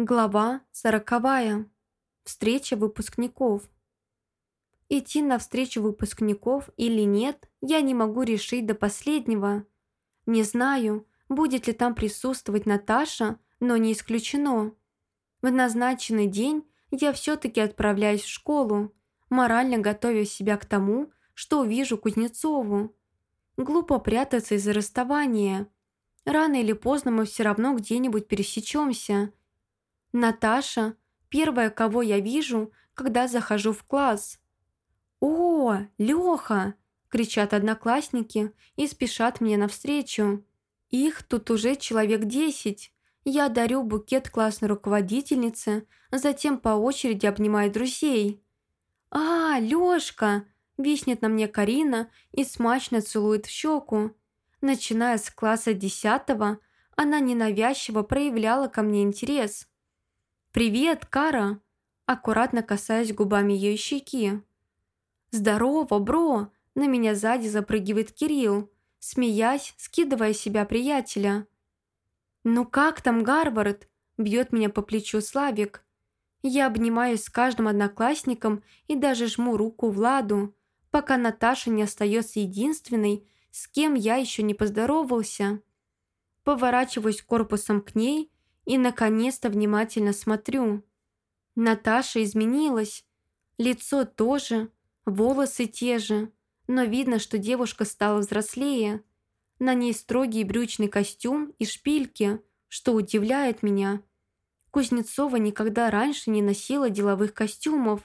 Глава сороковая. Встреча выпускников. Идти на встречу выпускников или нет, я не могу решить до последнего. Не знаю, будет ли там присутствовать Наташа, но не исключено. В назначенный день я все-таки отправляюсь в школу, морально готовя себя к тому, что увижу Кузнецову. Глупо прятаться из-за расставания. Рано или поздно мы все равно где-нибудь пересечемся – Наташа – первая, кого я вижу, когда захожу в класс. «О, Лёха!» – кричат одноклассники и спешат мне навстречу. Их тут уже человек десять. Я дарю букет классной руководительнице, затем по очереди обнимаю друзей. «А, Лёшка!» – виснет на мне Карина и смачно целует в щеку. Начиная с класса десятого, она ненавязчиво проявляла ко мне интерес – «Привет, Кара!» Аккуратно касаясь губами ее щеки. «Здорово, бро!» На меня сзади запрыгивает Кирилл, смеясь, скидывая себя приятеля. «Ну как там Гарвард?» Бьет меня по плечу Славик. Я обнимаюсь с каждым одноклассником и даже жму руку Владу, пока Наташа не остается единственной, с кем я еще не поздоровался. Поворачиваюсь корпусом к ней и, наконец-то, внимательно смотрю. Наташа изменилась. Лицо тоже, волосы те же, но видно, что девушка стала взрослее. На ней строгий брючный костюм и шпильки, что удивляет меня. Кузнецова никогда раньше не носила деловых костюмов.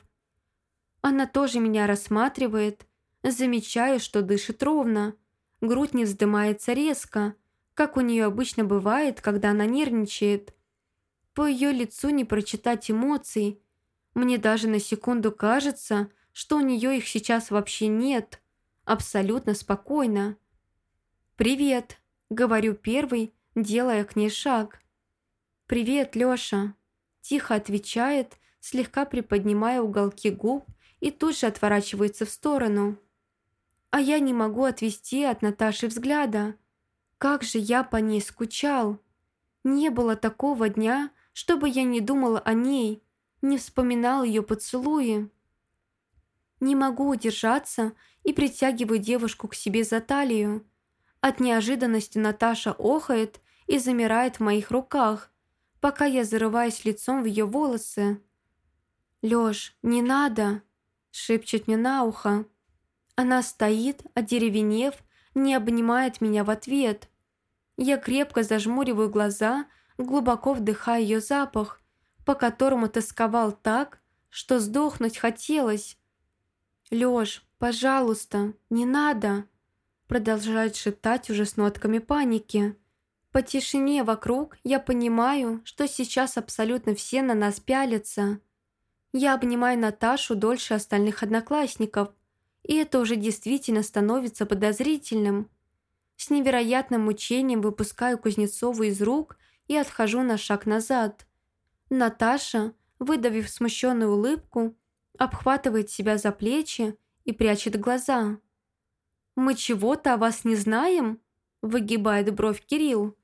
Она тоже меня рассматривает, замечаю, что дышит ровно, грудь не вздымается резко, как у нее обычно бывает, когда она нервничает. По ее лицу не прочитать эмоций. Мне даже на секунду кажется, что у нее их сейчас вообще нет. Абсолютно спокойно. «Привет», — говорю первый, делая к ней шаг. «Привет, Лёша», — тихо отвечает, слегка приподнимая уголки губ и тут же отворачивается в сторону. А я не могу отвести от Наташи взгляда. Как же я по ней скучал. Не было такого дня, чтобы я не думала о ней, не вспоминал ее поцелуи. Не могу удержаться и притягиваю девушку к себе за талию. От неожиданности Наташа охает и замирает в моих руках, пока я зарываюсь лицом в ее волосы. «Лёш, не надо!» – шепчет мне на ухо. Она стоит, одеревенев, не обнимает меня в ответ – я крепко зажмуриваю глаза, глубоко вдыхая ее запах, по которому тосковал так, что сдохнуть хотелось. «Лёш, пожалуйста, не надо!» Продолжает шептать уже с нотками паники. По тишине вокруг я понимаю, что сейчас абсолютно все на нас пялятся. Я обнимаю Наташу дольше остальных одноклассников, и это уже действительно становится подозрительным. С невероятным мучением выпускаю Кузнецову из рук и отхожу на шаг назад. Наташа, выдавив смущенную улыбку, обхватывает себя за плечи и прячет глаза. «Мы чего-то о вас не знаем?» – выгибает бровь Кирилл.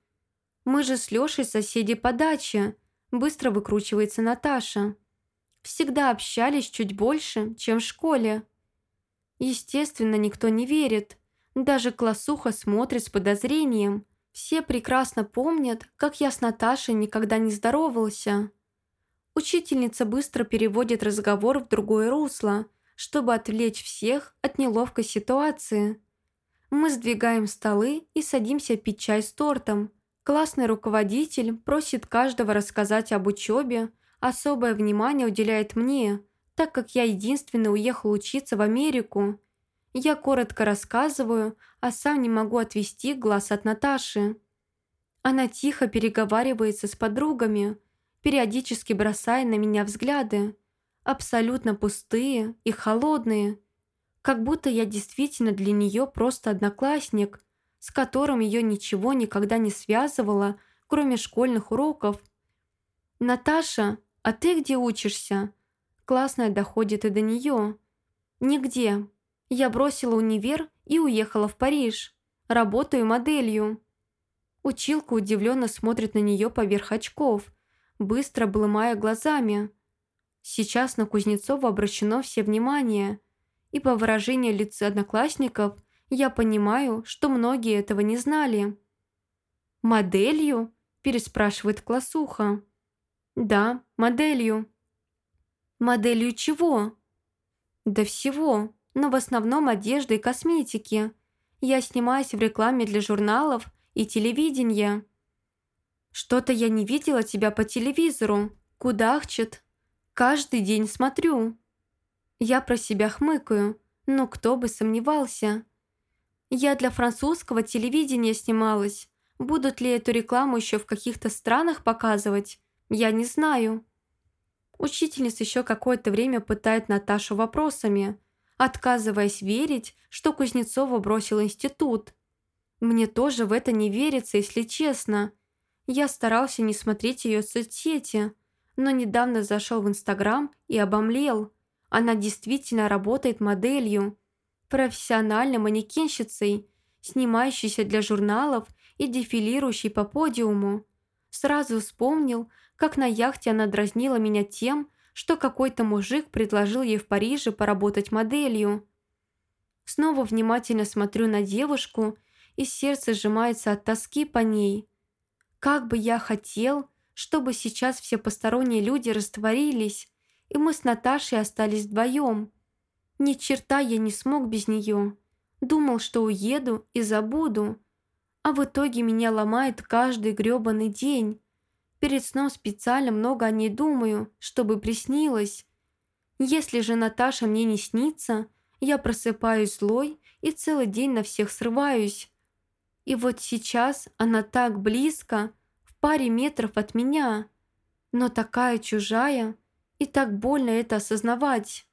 «Мы же с Лешей соседи по даче», – быстро выкручивается Наташа. «Всегда общались чуть больше, чем в школе». Естественно, никто не верит. Даже классуха смотрит с подозрением. Все прекрасно помнят, как я с Наташей никогда не здоровался. Учительница быстро переводит разговор в другое русло, чтобы отвлечь всех от неловкой ситуации. Мы сдвигаем столы и садимся пить чай с тортом. Классный руководитель просит каждого рассказать об учебе, особое внимание уделяет мне, так как я единственный уехал учиться в Америку я коротко рассказываю, а сам не могу отвести глаз от Наташи. Она тихо переговаривается с подругами, периодически бросая на меня взгляды, абсолютно пустые и холодные, как будто я действительно для нее просто одноклассник, с которым ее ничего никогда не связывало, кроме школьных уроков. «Наташа, а ты где учишься?» Классная доходит и до нее. «Нигде, я бросила универ и уехала в Париж. Работаю моделью». Училка удивленно смотрит на нее поверх очков. быстро блымая глазами. Сейчас на Кузнецова обращено все внимание, и по выражению лица одноклассников я понимаю, что многие этого не знали. «Моделью?» – переспрашивает классуха. «Да, моделью». «Моделью чего?» «Да всего, но в основном одежды и косметики. Я снимаюсь в рекламе для журналов и телевидения». «Что-то я не видела тебя по телевизору. Кудахчет. Каждый день смотрю». Я про себя хмыкаю, но кто бы сомневался. Я для французского телевидения снималась. Будут ли эту рекламу еще в каких-то странах показывать, я не знаю. Учительница еще какое-то время пытает Наташу вопросами, отказываясь верить, что Кузнецова бросил институт. Мне тоже в это не верится, если честно. Я старался не смотреть ее соцсети, но недавно зашел в Инстаграм и обомлел. Она действительно работает моделью, профессиональной манекенщицей, снимающейся для журналов и дефилирующей по подиуму. Сразу вспомнил, как на яхте она дразнила меня тем, что какой-то мужик предложил ей в Париже поработать моделью. Снова внимательно смотрю на девушку, и сердце сжимается от тоски по ней. Как бы я хотел, чтобы сейчас все посторонние люди растворились, и мы с Наташей остались вдвоем. Ни черта я не смог без нее. Думал, что уеду и забуду. А в итоге меня ломает каждый грёбаный день. Перед сном специально много о ней думаю, чтобы приснилось. Если же Наташа мне не снится, я просыпаюсь злой и целый день на всех срываюсь. И вот сейчас она так близко, в паре метров от меня, но такая чужая, и так больно это осознавать.